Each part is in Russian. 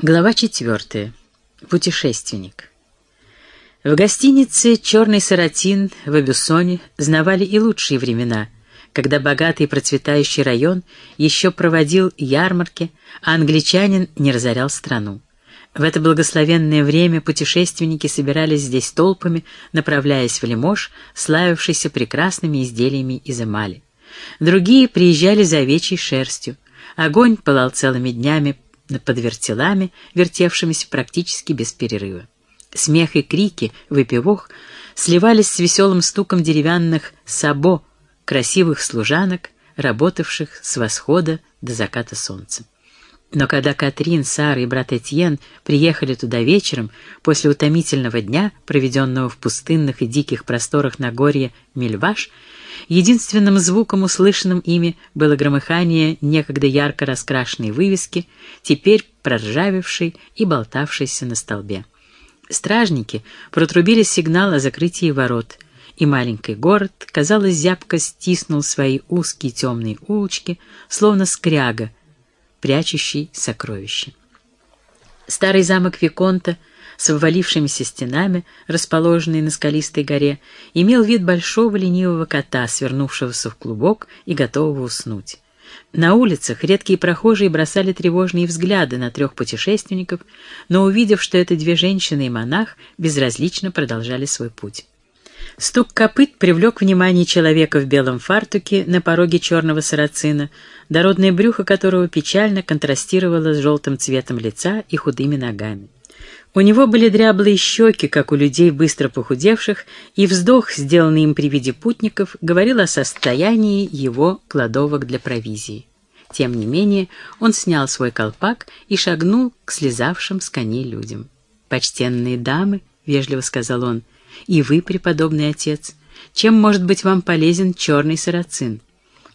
Глава четвертая. Путешественник. В гостинице «Черный Саратин» в Абюсоне знавали и лучшие времена, когда богатый и процветающий район еще проводил ярмарки, а англичанин не разорял страну. В это благословенное время путешественники собирались здесь толпами, направляясь в Лимож, славившийся прекрасными изделиями из эмали. Другие приезжали за овечьей шерстью. Огонь пылал целыми днями под вертелами, вертевшимися практически без перерыва. Смех и крики, выпивох, сливались с веселым стуком деревянных сабо, красивых служанок, работавших с восхода до заката солнца. Но когда Катрин, Сара и брат Этьен приехали туда вечером, после утомительного дня, проведенного в пустынных и диких просторах Нагорья Мельваш, единственным звуком, услышанным ими, было громыхание некогда ярко раскрашенной вывески, теперь проржавевшей и болтавшейся на столбе. Стражники протрубили сигнал о закрытии ворот, и маленький город, казалось, зябко стиснул свои узкие темные улочки, словно скряга, прячущий сокровища. Старый замок Виконта с вывалившимися стенами, расположенный на скалистой горе, имел вид большого ленивого кота, свернувшегося в клубок и готового уснуть. На улицах редкие прохожие бросали тревожные взгляды на трех путешественников, но, увидев, что это две женщины и монах, безразлично продолжали свой путь. Стук копыт привлек внимание человека в белом фартуке на пороге черного сарацина, дородное брюхо которого печально контрастировало с желтым цветом лица и худыми ногами. У него были дряблые щеки, как у людей, быстро похудевших, и вздох, сделанный им при виде путников, говорил о состоянии его кладовок для провизии. Тем не менее, он снял свой колпак и шагнул к слезавшим с коней людям. «Почтенные дамы», — вежливо сказал он, — и вы, преподобный отец, чем может быть вам полезен черный сарацин?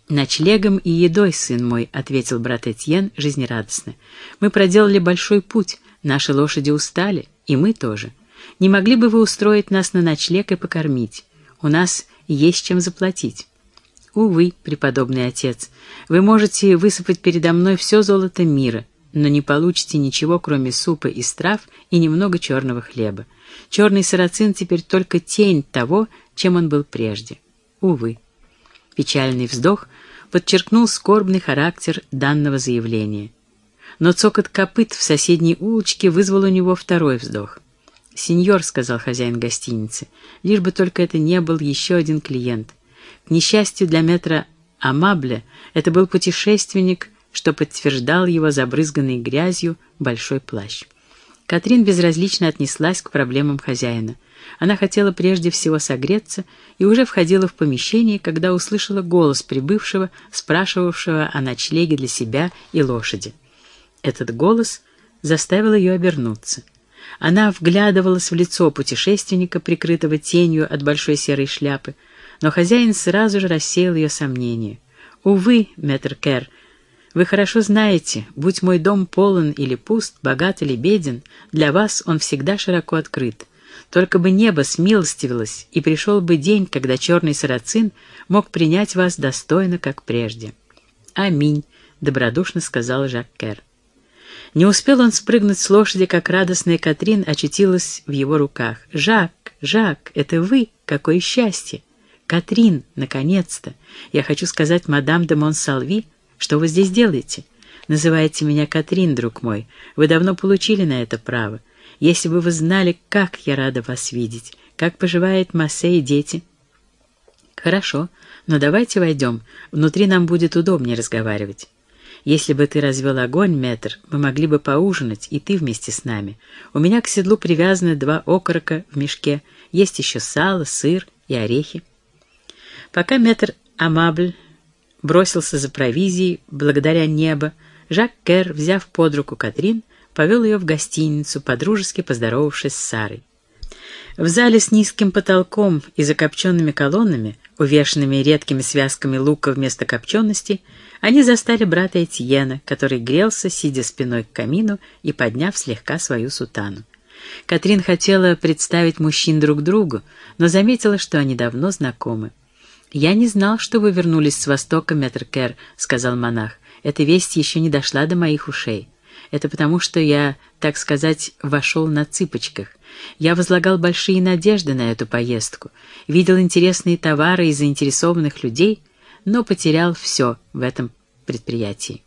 «Ночлегом и едой, сын мой», — ответил брат Этьен жизнерадостно. «Мы проделали большой путь, наши лошади устали, и мы тоже. Не могли бы вы устроить нас на ночлег и покормить? У нас есть чем заплатить». «Увы, преподобный отец, вы можете высыпать передо мной все золото мира, но не получите ничего, кроме супа из трав и немного черного хлеба. Черный сарацин теперь только тень того, чем он был прежде. Увы. Печальный вздох подчеркнул скорбный характер данного заявления. Но цокот копыт в соседней улочке вызвал у него второй вздох. «Сеньор», — сказал хозяин гостиницы, — «лишь бы только это не был еще один клиент. К несчастью для метра Амабля, это был путешественник, что подтверждал его забрызганный грязью большой плащ. Катрин безразлично отнеслась к проблемам хозяина. Она хотела прежде всего согреться и уже входила в помещение, когда услышала голос прибывшего, спрашивавшего о ночлеге для себя и лошади. Этот голос заставил ее обернуться. Она вглядывалась в лицо путешественника, прикрытого тенью от большой серой шляпы, но хозяин сразу же рассеял ее сомнения. «Увы, мэтр Кэр, вы хорошо знаете, будь мой дом полон или пуст, богат или беден, для вас он всегда широко открыт. Только бы небо смилостивилось, и пришел бы день, когда черный сарацин мог принять вас достойно, как прежде. «Аминь», — добродушно сказал Жак Кер. Не успел он спрыгнуть с лошади, как радостная Катрин очутилась в его руках. «Жак, Жак, это вы? Какое счастье!» «Катрин, наконец-то! Я хочу сказать мадам де Монсалви, что вы здесь делаете? Называйте меня Катрин, друг мой. Вы давно получили на это право. Если бы вы знали, как я рада вас видеть, как поживает Массе и дети. Хорошо, но давайте войдем. Внутри нам будет удобнее разговаривать. Если бы ты развел огонь, метр, мы могли бы поужинать, и ты вместе с нами. У меня к седлу привязаны два окорока в мешке, есть еще сало, сыр и орехи. Пока метр Амабль бросился за провизией, благодаря небо, Жак Кер, взяв под руку Катрин, повел ее в гостиницу, подружески поздоровавшись с Сарой. В зале с низким потолком и закопченными колоннами, увешанными редкими связками лука вместо копчености, они застали брата Этьена, который грелся, сидя спиной к камину и подняв слегка свою сутану. Катрин хотела представить мужчин друг другу, но заметила, что они давно знакомы. «Я не знал, что вы вернулись с Востока, Метр Кэр», — сказал монах. «Эта весть еще не дошла до моих ушей. Это потому, что я, так сказать, вошел на цыпочках. Я возлагал большие надежды на эту поездку, видел интересные товары и заинтересованных людей, но потерял все в этом предприятии.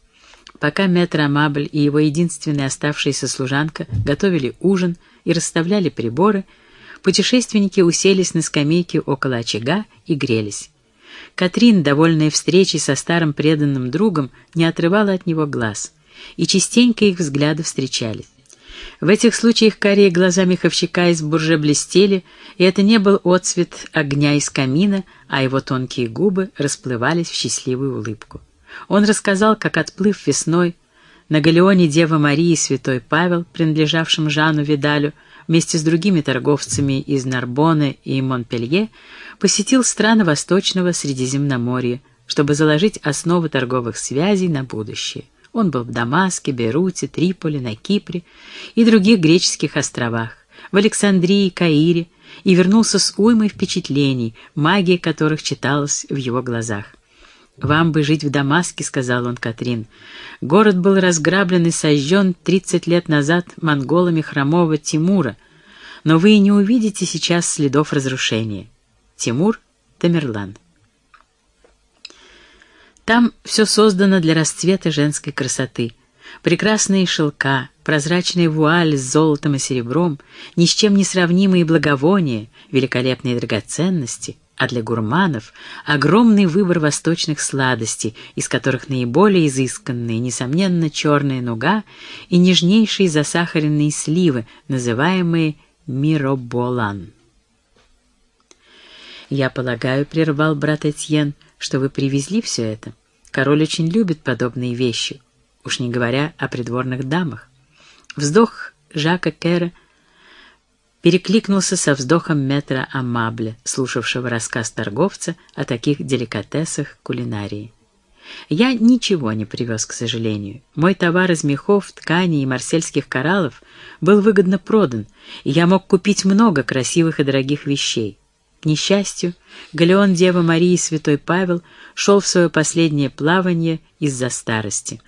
Пока мэтр Амабль и его единственная оставшаяся служанка готовили ужин и расставляли приборы, путешественники уселись на скамейке около очага и грелись. Катрин, довольная встречей со старым преданным другом, не отрывала от него глаз, и частенько их взгляды встречались. В этих случаях карие глаза меховщика из бурже блестели, и это не был отцвет огня из камина, а его тонкие губы расплывались в счастливую улыбку. Он рассказал, как, отплыв весной, на галеоне Дева Марии и Святой Павел, принадлежавшим Жану Видалю, вместе с другими торговцами из Нарбоны и Монпелье, посетил страны Восточного Средиземноморья, чтобы заложить основы торговых связей на будущее. Он был в Дамаске, Бейруте, Триполи, на Кипре и других греческих островах, в Александрии, Каире, и вернулся с уймой впечатлений, магия которых читалась в его глазах. «Вам бы жить в Дамаске», — сказал он Катрин. «Город был разграблен и сожжен тридцать лет назад монголами хромого Тимура, но вы и не увидите сейчас следов разрушения. Тимур Тамерлан». Там все создано для расцвета женской красоты. Прекрасные шелка, прозрачные вуали с золотом и серебром, ни с чем не сравнимые благовония, великолепные драгоценности — а для гурманов огромный выбор восточных сладостей, из которых наиболее изысканные, несомненно, черная нуга и нежнейшие засахаренные сливы, называемые мироболан. «Я полагаю, — прервал брат Этьен, — что вы привезли все это. Король очень любит подобные вещи, уж не говоря о придворных дамах». Вздох Жака Кэра — перекликнулся со вздохом метра Амабля, слушавшего рассказ торговца о таких деликатесах кулинарии. Я ничего не привез, к сожалению. Мой товар из мехов, тканей и марсельских кораллов был выгодно продан, и я мог купить много красивых и дорогих вещей. К несчастью, галеон Девы Марии и Святой Павел шел в свое последнее плавание из-за старости.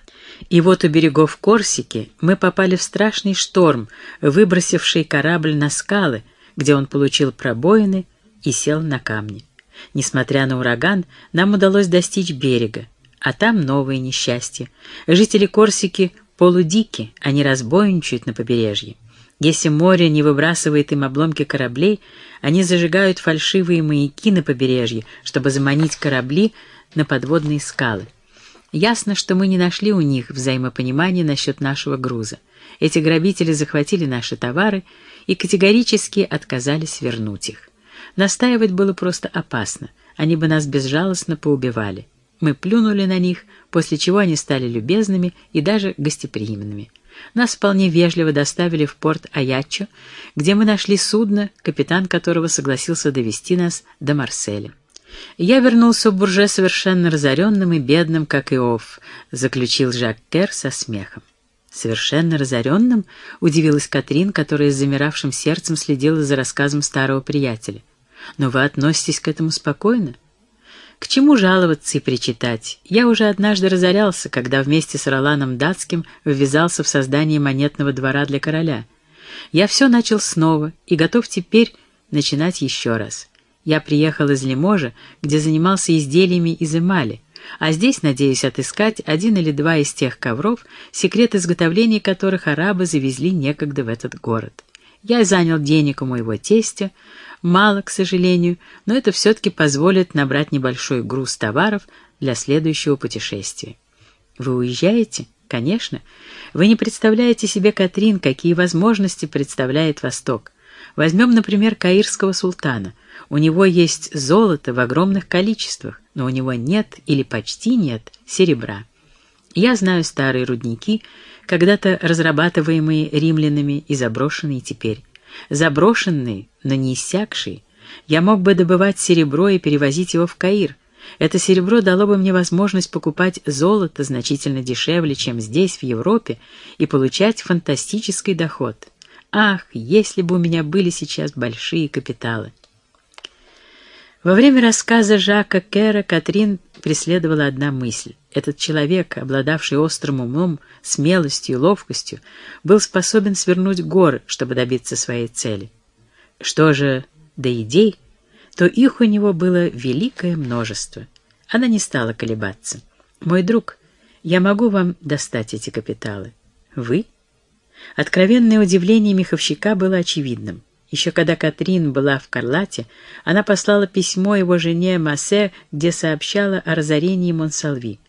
И вот у берегов Корсики мы попали в страшный шторм, выбросивший корабль на скалы, где он получил пробоины и сел на камни. Несмотря на ураган, нам удалось достичь берега, а там новые несчастья. Жители Корсики полудики, они разбойничают на побережье. Если море не выбрасывает им обломки кораблей, они зажигают фальшивые маяки на побережье, чтобы заманить корабли на подводные скалы. Ясно, что мы не нашли у них взаимопонимания насчет нашего груза. Эти грабители захватили наши товары и категорически отказались вернуть их. Настаивать было просто опасно, они бы нас безжалостно поубивали. Мы плюнули на них, после чего они стали любезными и даже гостеприимными. Нас вполне вежливо доставили в порт Аячо, где мы нашли судно, капитан которого согласился довести нас до Марселя. «Я вернулся в Бурже совершенно разоренным и бедным, как Иов», — заключил Жак Кер со смехом. «Совершенно разоренным?» — удивилась Катрин, которая с замиравшим сердцем следила за рассказом старого приятеля. «Но вы относитесь к этому спокойно?» «К чему жаловаться и причитать? Я уже однажды разорялся, когда вместе с Роланом Датским ввязался в создание монетного двора для короля. Я все начал снова и готов теперь начинать еще раз. Я приехал из Лиможа, где занимался изделиями из эмали, а здесь надеюсь отыскать один или два из тех ковров, секрет изготовления которых арабы завезли некогда в этот город. Я занял денег у моего тестя, мало, к сожалению, но это все-таки позволит набрать небольшой груз товаров для следующего путешествия. Вы уезжаете? Конечно. Вы не представляете себе, Катрин, какие возможности представляет Восток. Возьмем, например, каирского султана. У него есть золото в огромных количествах, но у него нет или почти нет серебра. Я знаю старые рудники, когда-то разрабатываемые римлянами и заброшенные теперь. Заброшенные, но не иссякшие. Я мог бы добывать серебро и перевозить его в Каир. Это серебро дало бы мне возможность покупать золото значительно дешевле, чем здесь, в Европе, и получать фантастический доход. Ах, если бы у меня были сейчас большие капиталы! Во время рассказа Жака Кера Катрин преследовала одна мысль. Этот человек, обладавший острым умом, смелостью и ловкостью, был способен свернуть горы, чтобы добиться своей цели. Что же до идей, то их у него было великое множество. Она не стала колебаться. «Мой друг, я могу вам достать эти капиталы». «Вы?» Откровенное удивление меховщика было очевидным. Еще когда Катрин была в Карлате, она послала письмо его жене Массе, где сообщала о разорении Монсалви.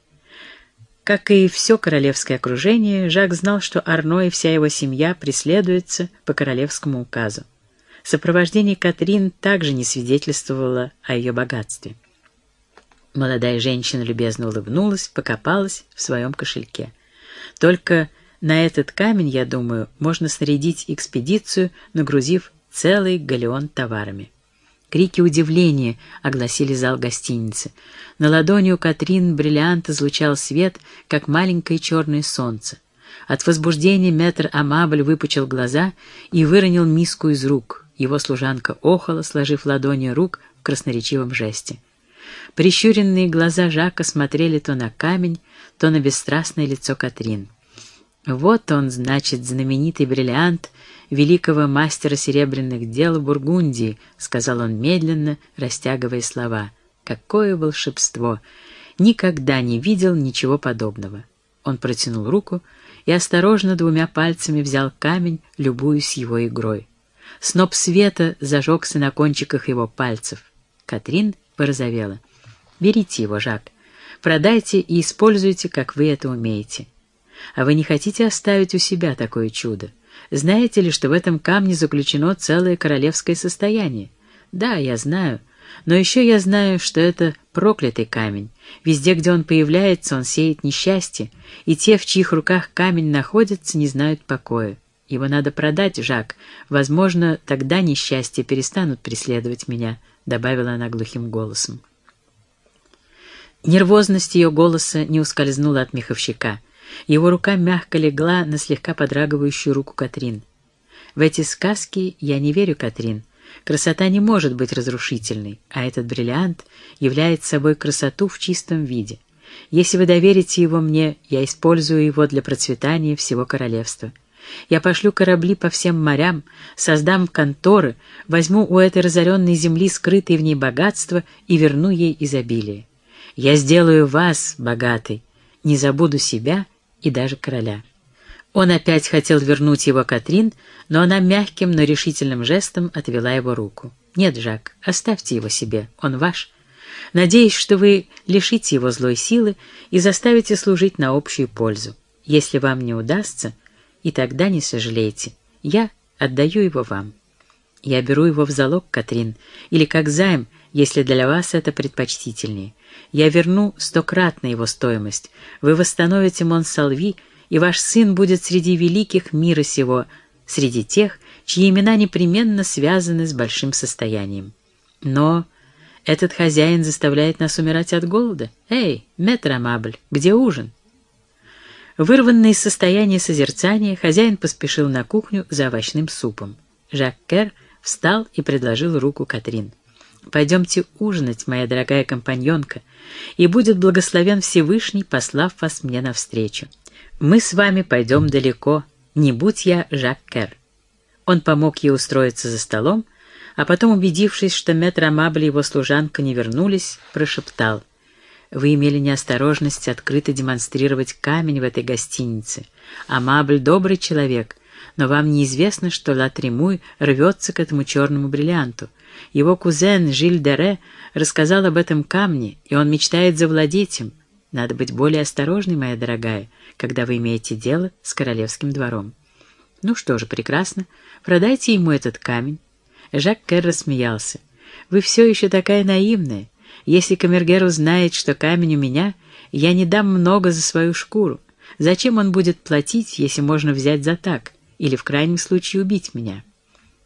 Как и все королевское окружение, Жак знал, что Арно и вся его семья преследуются по королевскому указу. Сопровождение Катрин также не свидетельствовало о ее богатстве. Молодая женщина любезно улыбнулась, покопалась в своем кошельке. Только на этот камень, я думаю, можно снарядить экспедицию, нагрузив целый галеон товарами. Крики удивления огласили зал гостиницы. На ладони у Катрин бриллиант излучал свет, как маленькое черное солнце. От возбуждения метр Амабль выпучил глаза и выронил миску из рук. Его служанка охала, сложив ладони рук в красноречивом жесте. Прищуренные глаза Жака смотрели то на камень, то на бесстрастное лицо Катрин. Вот он, значит, знаменитый бриллиант великого мастера серебряных дел Бургундии, сказал он медленно, растягивая слова. Какое волшебство! Никогда не видел ничего подобного. Он протянул руку и осторожно двумя пальцами взял камень, любуясь его игрой. Сноп света зажегся на кончиках его пальцев. Катрин порозовела. «Берите его, Жак. Продайте и используйте, как вы это умеете. А вы не хотите оставить у себя такое чудо? Знаете ли, что в этом камне заключено целое королевское состояние? Да, я знаю. Но еще я знаю, что это проклятый камень. Везде, где он появляется, он сеет несчастье, и те, в чьих руках камень находится, не знают покоя. Его надо продать, Жак. Возможно, тогда несчастья перестанут преследовать меня», — добавила она глухим голосом. Нервозность ее голоса не ускользнула от меховщика — его рука мягко легла на слегка подрагивающую руку Катрин. В эти сказки я не верю, Катрин. Красота не может быть разрушительной, а этот бриллиант является собой красоту в чистом виде. Если вы доверите его мне, я использую его для процветания всего королевства. Я пошлю корабли по всем морям, создам конторы, возьму у этой разоренной земли скрытые в ней богатства и верну ей изобилие. Я сделаю вас, богатый, не забуду себя и даже короля. Он опять хотел вернуть его Катрин, но она мягким, но решительным жестом отвела его руку. «Нет, Жак, оставьте его себе, он ваш. Надеюсь, что вы лишите его злой силы и заставите служить на общую пользу. Если вам не удастся, и тогда не сожалейте, я отдаю его вам. Я беру его в залог, Катрин, или как займ, если для вас это предпочтительнее. Я верну стократно его стоимость. Вы восстановите Монсалви, и ваш сын будет среди великих мира сего, среди тех, чьи имена непременно связаны с большим состоянием. Но этот хозяин заставляет нас умирать от голода. Эй, метр Амабль, где ужин? Вырванный из состояния созерцания, хозяин поспешил на кухню за овощным супом. Жак Кер встал и предложил руку Катрин. Пойдемте ужинать, моя дорогая компаньонка, и будет благословен Всевышний, послав вас мне навстречу. Мы с вами пойдем далеко, не будь я Жак Кер. Он помог ей устроиться за столом, а потом, убедившись, что мэтр Амабль и его служанка не вернулись, прошептал. «Вы имели неосторожность открыто демонстрировать камень в этой гостинице. Амабль — добрый человек, но вам неизвестно, что Ла Тремуй рвется к этому черному бриллианту. Его кузен Жиль Дере рассказал об этом камне, и он мечтает завладеть им. Надо быть более осторожной, моя дорогая, когда вы имеете дело с королевским двором. Ну что же, прекрасно. Продайте ему этот камень. Жак Кер рассмеялся. Вы все еще такая наивная. Если Камергер узнает, что камень у меня, я не дам много за свою шкуру. Зачем он будет платить, если можно взять за так? Или в крайнем случае убить меня?»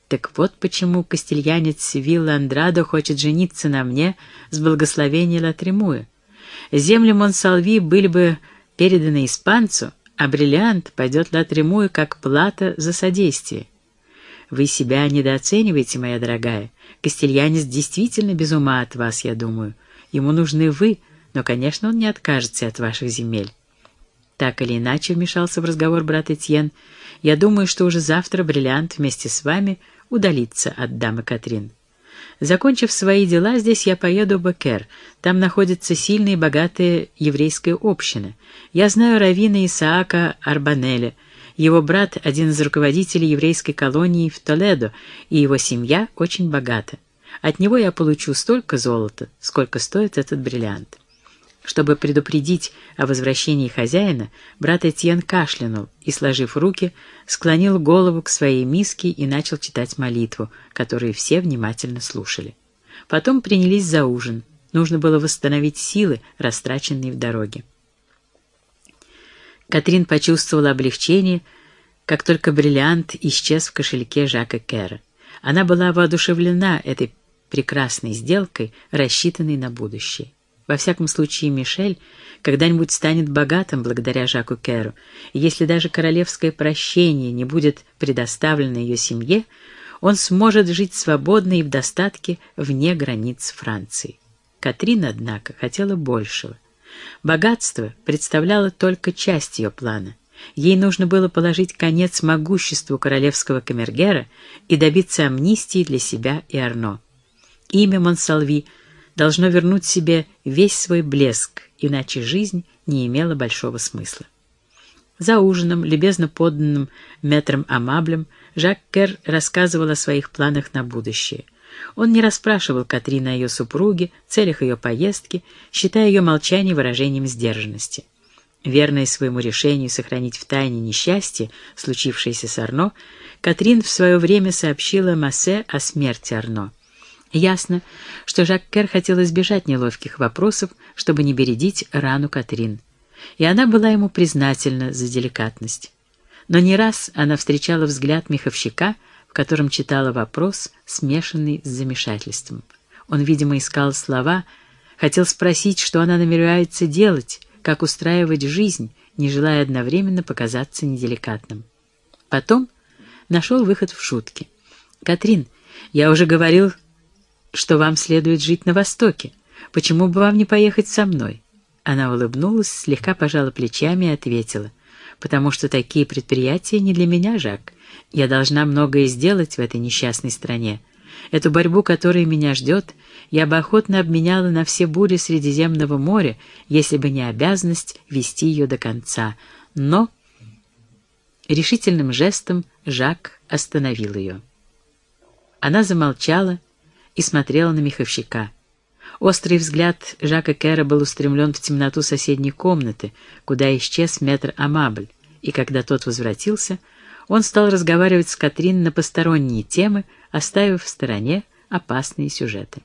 Так вот почему кастильянец Вилла Андрадо хочет жениться на мне с благословения Латремуя. Земли Монсалви были бы переданы испанцу, а бриллиант пойдет Латремую как плата за содействие. Вы себя недооцениваете, моя дорогая. Кастельянис действительно без ума от вас, я думаю. Ему нужны вы, но, конечно, он не откажется от ваших земель. Так или иначе, вмешался в разговор брат Этьен, я думаю, что уже завтра бриллиант вместе с вами удалится от дамы Катрин. Закончив свои дела, здесь я поеду в Бекер. Там находится сильная и богатая еврейская община. Я знаю раввина Исаака Арбанеля. Его брат — один из руководителей еврейской колонии в Толедо, и его семья очень богата. От него я получу столько золота, сколько стоит этот бриллиант. Чтобы предупредить о возвращении хозяина, брат Этьен кашлянул и, сложив руки, склонил голову к своей миске и начал читать молитву, которую все внимательно слушали. Потом принялись за ужин. Нужно было восстановить силы, растраченные в дороге. Катрин почувствовала облегчение, как только бриллиант исчез в кошельке Жака Кэра. Она была воодушевлена этой прекрасной сделкой, рассчитанной на будущее. Во всяком случае, Мишель когда-нибудь станет богатым благодаря Жаку Керу, и если даже королевское прощение не будет предоставлено ее семье, он сможет жить свободно и в достатке вне границ Франции. Катрин, однако, хотела большего. Богатство представляло только часть ее плана. Ей нужно было положить конец могуществу королевского камергера и добиться амнистии для себя и Арно. Имя Монсалви — должно вернуть себе весь свой блеск, иначе жизнь не имела большого смысла. За ужином, любезно подданным метром Амаблем, Жак Кер рассказывал о своих планах на будущее. Он не расспрашивал Катрин о ее супруге, целях ее поездки, считая ее молчание выражением сдержанности. Верная своему решению сохранить в тайне несчастье, случившееся с Арно, Катрин в свое время сообщила Массе о смерти Арно. Ясно, что Жак Кер хотел избежать неловких вопросов, чтобы не бередить рану Катрин. И она была ему признательна за деликатность. Но не раз она встречала взгляд меховщика, в котором читала вопрос, смешанный с замешательством. Он, видимо, искал слова, хотел спросить, что она намеревается делать, как устраивать жизнь, не желая одновременно показаться неделикатным. Потом нашел выход в шутке. «Катрин, я уже говорил что вам следует жить на Востоке. Почему бы вам не поехать со мной?» Она улыбнулась, слегка пожала плечами и ответила. «Потому что такие предприятия не для меня, Жак. Я должна многое сделать в этой несчастной стране. Эту борьбу, которая меня ждет, я бы охотно обменяла на все бури Средиземного моря, если бы не обязанность вести ее до конца. Но...» Решительным жестом Жак остановил ее. Она замолчала, и смотрела на меховщика. Острый взгляд Жака Кэра был устремлен в темноту соседней комнаты, куда исчез метр Амабль, и когда тот возвратился, он стал разговаривать с Катрин на посторонние темы, оставив в стороне опасные сюжеты.